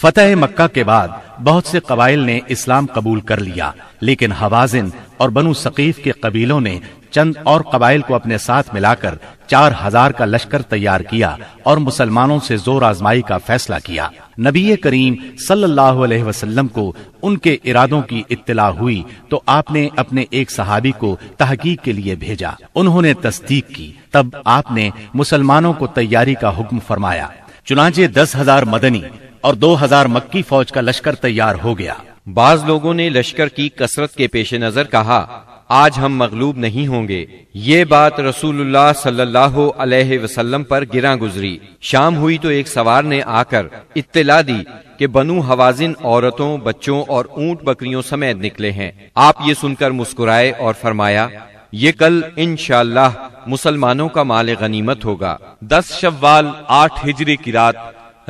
فتح مکہ کے بعد بہت سے قبائل نے اسلام قبول کر لیا، لیکن حوازن اور بنو ثقیف کے قبیلوں نے چند اور قبائل کو اپنے ساتھ ملا کر چار ہزار کا لشکر تیار کیا اور مسلمانوں سے زور آزمائی کا فیصلہ کیا۔ نبی کریم صلی اللہ علیہ وسلم کو ان کے ارادوں کی اطلاع ہوئی تو آپ نے اپنے ایک صحابی کو تحقیق کے لیے بھیجا۔ انہوں نے تصدیق کی۔ تب آپ نے مسلمانوں کو تیاری کا حکم فرمایا۔ چنانچہ دس ہزار مدنی اور دو ہزار مکی فوج کا لشکر تیار ہو گیا۔ بعض لوگوں نے لشکر کی کثرت کے پیش نظر کہا، آج ہم مغلوب نہیں ہوں گے۔ یہ بات رسول اللہ صلی اللہ علیہ وسلم پر گرا گزری۔ شام ہوئی تو ایک سوار نے آ کر اطلاع دی کہ بنو حوازن عورتوں، بچوں اور اونٹ بکریوں سمیت نکلے ہیں۔ آپ یہ سن کر مسکرائے اور فرمایا، یہ کل انشاءاللہ مسلمانوں کا مال غنیمت ہوگا۔ دس شوال آٹھ ہجری کی رات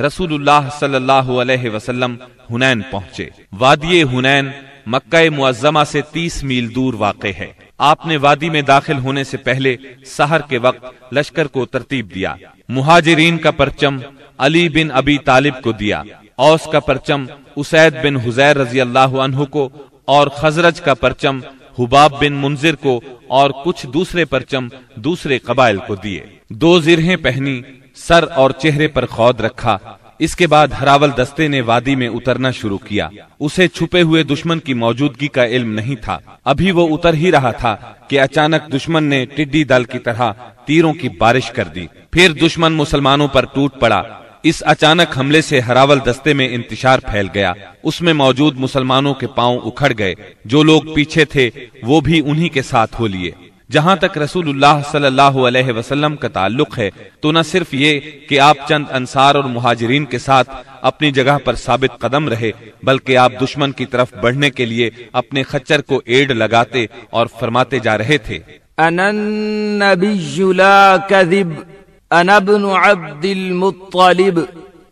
رسول اللہ صلی اللہ علیہ وسلم ہنین پہنچے وادی ہنین مکہ معظمہ سے تیس میل دور واقع ہے آپ نے وادی میں داخل ہونے سے پہلے سحر کے وقت لشکر کو ترتیب دیا مہاجرین کا پرچم علی بن ابی طالب کو دیا اوس کا پرچم اسید بن حزیر رضی اللہ عنہ کو اور خزرج کا پرچم حباب بن منظر کو اور کچھ دوسرے پرچم دوسرے قبائل کو دیے۔ دو زرہیں پہنی سر اور چہرے پر خود رکھا۔ اس کے بعد ہراول دستے نے وادی میں اترنا شروع کیا۔ اسے چھپے ہوئے دشمن کی موجودگی کا علم نہیں تھا۔ ابھی وہ اتر ہی رہا تھا کہ اچانک دشمن نے ٹڈی دل کی طرح تیروں کی بارش کر دی۔ پھر دشمن مسلمانوں پر ٹوٹ پڑا۔ اس اچانک حملے سے ہراول دستے میں انتشار پھیل گیا۔ اس میں موجود مسلمانوں کے پاؤں اکھڑ گئے۔ جو لوگ پیچھے تھے، وہ بھی انہی کے ساتھ ہو لیے۔ جہاں تک رسول اللہ صلی اللہ علیہ وسلم کا تعلق ہے تو نہ صرف یہ کہ آپ چند انصار اور مہاجرین کے ساتھ اپنی جگہ پر ثابت قدم رہے بلکہ آپ دشمن کی طرف بڑھنے کے لیے اپنے خچر کو ایڈ لگاتے اور فرماتے جا رہے تھے۔ انا النبی لا کذب انا ابن عبد المطلب۔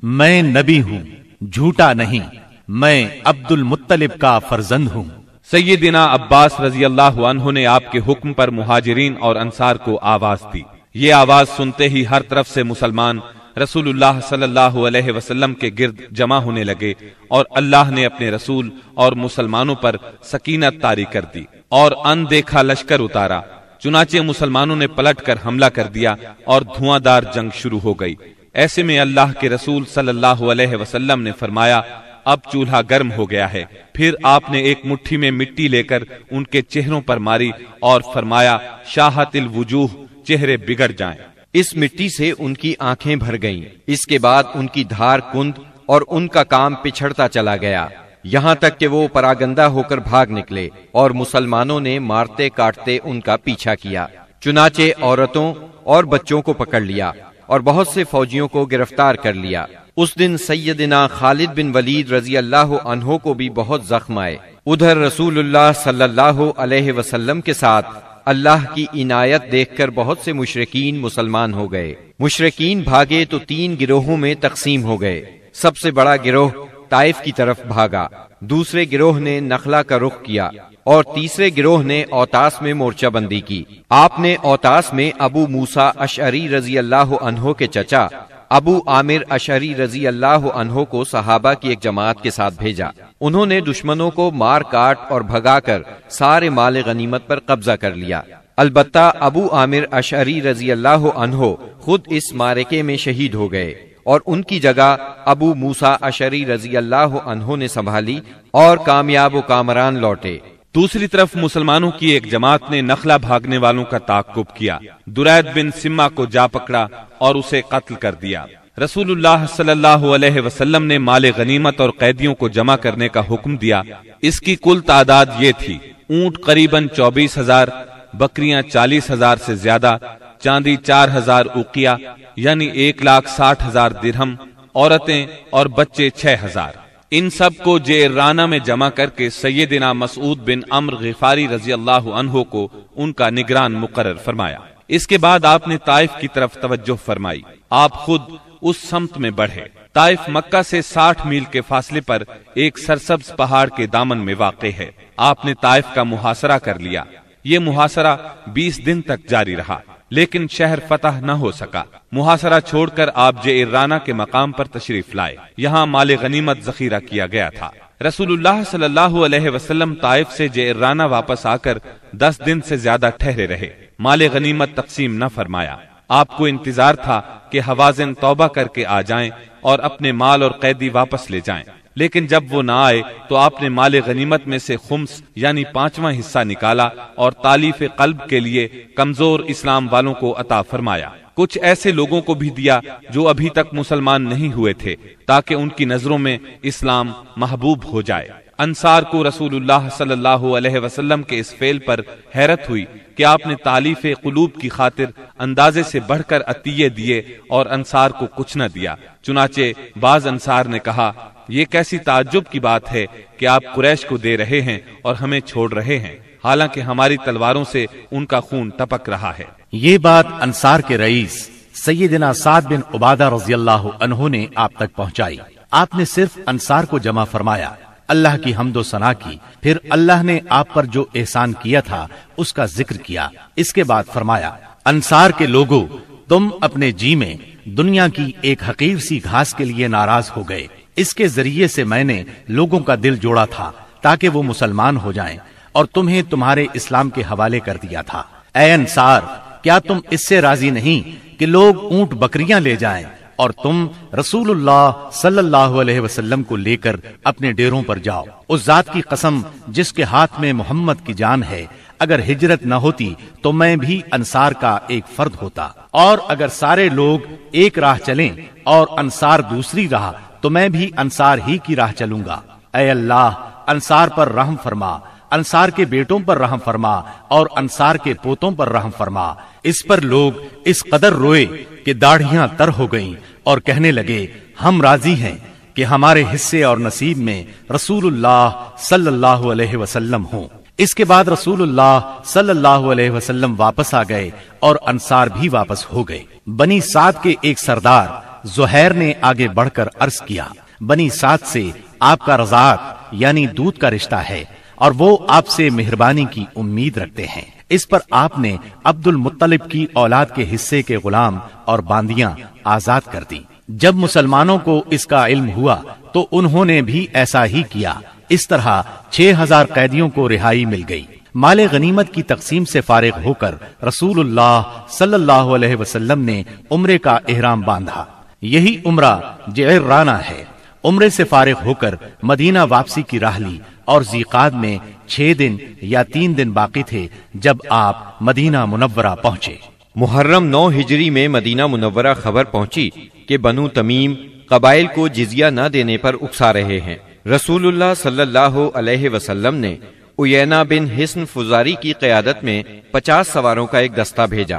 میں نبی ہوں جھوٹا نہیں میں عبد المطلب کا فرزند ہوں۔ سیدنا عباس رضی اللہ عنہ نے آپ کے حکم پر مہاجرین اور انصار کو آواز دی۔ یہ آواز سنتے ہی ہر طرف سے مسلمان رسول اللہ صلی اللہ علیہ وسلم کے گرد جمع ہونے لگے اور اللہ نے اپنے رسول اور مسلمانوں پر سکینت تاری کر دی اور ان دیکھا لشکر اتارا۔ چنانچہ مسلمانوں نے پلٹ کر حملہ کر دیا اور دھواں دار جنگ شروع ہو گئی۔ ایسے میں اللہ کے رسول صلی اللہ علیہ وسلم نے فرمایا اب چولہا گرم ہو گیا ہے۔ پھر آپ نے ایک مٹھی میں مٹی لے کر ان کے چہروں پر ماری اور فرمایا، شاہت الوجوہ، چہرے بگڑ جائیں۔ اس مٹی سے ان کی آنکھیں بھر گئیں۔ اس کے بعد ان کی دھار کند اور ان کا کام پچھڑتا چلا گیا۔ یہاں تک کہ وہ پراگندہ ہو کر بھاگ نکلے اور مسلمانوں نے مارتے کاٹتے ان کا پیچھا کیا۔ چنانچہ عورتوں اور بچوں کو پکڑ لیا۔ اور بہت سے فوجیوں کو گرفتار کر لیا۔ اس دن سیدنا خالد بن ولید رضی اللہ عنہ کو بھی بہت زخم آئے۔ ادھر رسول اللہ صلی اللہ علیہ وسلم کے ساتھ اللہ کی عنایت دیکھ کر بہت سے مشرقین مسلمان ہو گئے۔ مشرقین بھاگے تو تین گروہوں میں تقسیم ہو گئے۔ سب سے بڑا گروہ طائف کی طرف بھاگا۔ دوسرے گروہ نے نخلا کا رخ کیا اور تیسرے گروہ نے اوتاس میں مورچہ بندی کی۔ آپ نے اوتاس میں ابو موسا اشعری رضی اللہ عنہ کے چچا، ابو عامر اشری رضی اللہ عنہ کو صحابہ کی ایک جماعت کے ساتھ بھیجا۔ انہوں نے دشمنوں کو مار کاٹ اور بھگا کر سارے مال غنیمت پر قبضہ کر لیا۔ البتہ ابو عامر اشری رضی اللہ عنہ خود اس مارکے میں شہید ہو گئے۔ اور ان کی جگہ ابو موسا اشری رضی اللہ عنہ نے سنبھالی اور کامیاب و کامران لوٹے۔ دوسری طرف مسلمانوں کی ایک جماعت نے نخلا بھاگنے والوں کا تعقب کیا۔ درید بن سما کو جا پکڑا اور اسے قتل کر دیا۔ رسول اللہ صلی اللہ علیہ وسلم نے مال غنیمت اور قیدیوں کو جمع کرنے کا حکم دیا۔ اس کی کل تعداد یہ تھی۔ اونٹ قریب چوبیس ہزار بکریاں چالیس ہزار سے زیادہ، چاندی چار ہزار اوکیا یعنی ایک لاکھ ساٹھ ہزار درہم، عورتیں اور بچے چھ ہزار۔ ان سب کو جے رانا میں جمع کر کے سیدنا مسعود بن امر غفاری رضی اللہ عنہ کو ان کا نگران مقرر فرمایا۔ اس کے بعد آپ نے طائف کی طرف توجہ فرمائی۔ آپ خود اس سمت میں بڑھے۔ طائف مکہ سے ساٹھ میل کے فاصلے پر ایک سرسبز پہاڑ کے دامن میں واقع ہے۔ آپ نے طائف کا محاصرہ کر لیا۔ یہ محاصرہ بیس دن تک جاری رہا، لیکن شہر فتح نہ ہو سکا۔ محاصرہ چھوڑ کر آپ جے رانا کے مقام پر تشریف لائے۔ یہاں مال غنیمت ذخیرہ کیا گیا تھا۔ رسول اللہ صلی اللہ علیہ وسلم طائف سے جے رانا واپس آ کر دس دن سے زیادہ ٹھہرے رہے۔ مال غنیمت تقسیم نہ فرمایا۔ آپ کو انتظار تھا کہ حوازن توبہ کر کے آ جائیں اور اپنے مال اور قیدی واپس لے جائیں۔ لیکن جب وہ نہ آئے تو آپ نے مال غنیمت میں سے خمس یعنی پانچواں حصہ نکالا اور تالیف قلب کے لیے کمزور اسلام والوں کو عطا فرمایا۔ کچھ ایسے لوگوں کو بھی دیا جو ابھی تک مسلمان نہیں ہوئے تھے تاکہ ان کی نظروں میں اسلام محبوب ہو جائے۔ انصار کو رسول اللہ صلی اللہ علیہ وسلم کے اس فیل پر حیرت ہوئی کہ آپ نے تعلیف قلوب کی خاطر اندازے سے بڑھ کر عطیے دیے اور انصار کو کچھ نہ دیا۔ چنانچہ بعض انصار نے کہا، یہ کیسی تعجب کی بات ہے کہ آپ قریش کو دے رہے ہیں اور ہمیں چھوڑ رہے ہیں۔ حالانکہ ہماری تلواروں سے ان کا خون ٹپک رہا ہے۔ یہ بات انصار کے رئیس سیدنا سعد بن عبادہ رضی اللہ عنہ نے آپ تک پہنچائی۔ آپ نے صرف انصار کو جمع فرمایا۔ اللہ کی حمد و ثنا کی۔ پھر اللہ نے آپ پر جو احسان کیا تھا، اس کا ذکر کیا۔ اس کے بعد فرمایا، انصار کے لوگوں تم اپنے جی میں دنیا کی ایک حقیر سی گھاس کے لیے ناراض ہو گئے۔ اس کے ذریعے سے میں نے لوگوں کا دل جوڑا تھا، تاکہ وہ مسلمان ہو جائیں۔ اور تمہیں تمہارے اسلام کے حوالے کر دیا تھا۔ اے انصار، کیا تم اس سے راضی نہیں کہ لوگ اونٹ بکریاں لے جائیں؟ اور تم رسول اللہ صلی اللہ علیہ وسلم کو لے کر اپنے ڈیروں پر جاؤ۔ اس ذات کی قسم جس کے ہاتھ میں محمد کی جان ہے، اگر ہجرت نہ ہوتی تو میں بھی انصار کا ایک فرد ہوتا۔ اور اگر سارے لوگ ایک راہ چلیں اور انصار دوسری راہ، تو میں بھی انصار ہی کی راہ چلوں گا۔ اے اللہ، انصار پر رحم فرما، انصار کے بیٹوں پر رحم فرما اور انصار کے پوتوں پر رحم فرما۔ اس پر لوگ اس قدر روئے کہ داڑھیاں تر ہو گئیں اور کہنے لگے، ہم راضی ہیں کہ ہمارے حصے اور نصیب میں رسول اللہ صلی اللہ علیہ وسلم ہوں۔ اس کے بعد رسول اللہ صلی اللہ علیہ وسلم واپس آ گئے اور انصار بھی واپس ہو گئے۔ بنی سعد کے ایک سردار زہیر نے آگے بڑھ کر عرض کیا، بنی سات سے آپ کا رضاعت یعنی دودھ کا رشتہ ہے۔ اور وہ آپ سے مہربانی کی امید رکھتے ہیں۔ اس پر آپ نے عبد المطلب کی اولاد کے حصے کے غلام اور باندیاں آزاد کر دی جب مسلمانوں کو اس کا علم ہوا تو انہوں نے بھی ایسا ہی کیا۔ اس طرح چھ ہزار قیدیوں کو رہائی مل گئی۔ مال غنیمت کی تقسیم سے فارغ ہو کر رسول اللہ صلی اللہ علیہ وسلم نے عمرے کا احرام باندھا۔ یہی عمرہ جعر رانا ہے۔ عمرے سے فارغ ہو کر مدینہ واپسی کی راہ لی اور زیقاد میں چھ دن یا تین دن باقی تھے جب آپ مدینہ منورہ پہنچے۔ محرم نو ہجری میں مدینہ منورہ خبر پہنچی کہ بنو تمیم قبائل کو جزیہ نہ دینے پر اکسا رہے ہیں۔ رسول اللہ صلی اللہ علیہ وسلم نے اوینا بن حسن فزاری کی قیادت میں پچاس سواروں کا ایک دستہ بھیجا۔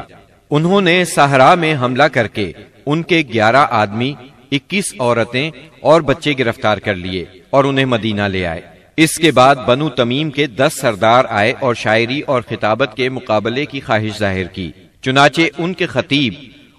انہوں نے صحرا میں حملہ کر کے ان کے گیارہ آدمی اکیس عورتیں اور بچے گرفتار کر لیے اور انہیں مدینہ لے آئے۔ اس کے بعد بنو تمیم کے دس سردار آئے اور شاعری اور خطابت کے مقابلے کی خواہش ظاہر کی۔ چنانچہ ان کے خطیب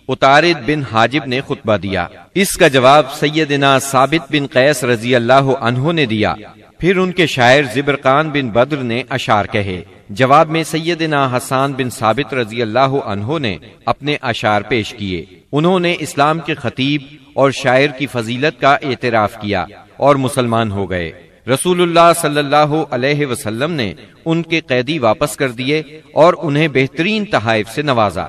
اتارد بن حاجب نے خطبہ دیا۔ اس کا جواب سیدنا ثابت بن قیس رضی اللہ عنہ نے دیا۔ پھر ان کے شاعر زبرقان بن بدر نے اشار کہے۔ جواب میں سیدنا حسان بن ثابت رضی اللہ عنہ نے اپنے اشار پیش کیے۔ انہوں نے اسلام کے خطیب اور شاعر کی فضیلت کا اعتراف کیا اور مسلمان ہو گئے۔ رسول اللہ صلی اللہ علیہ وسلم نے ان کے قیدی واپس کر دیے اور انہیں بہترین تحائف سے نوازا۔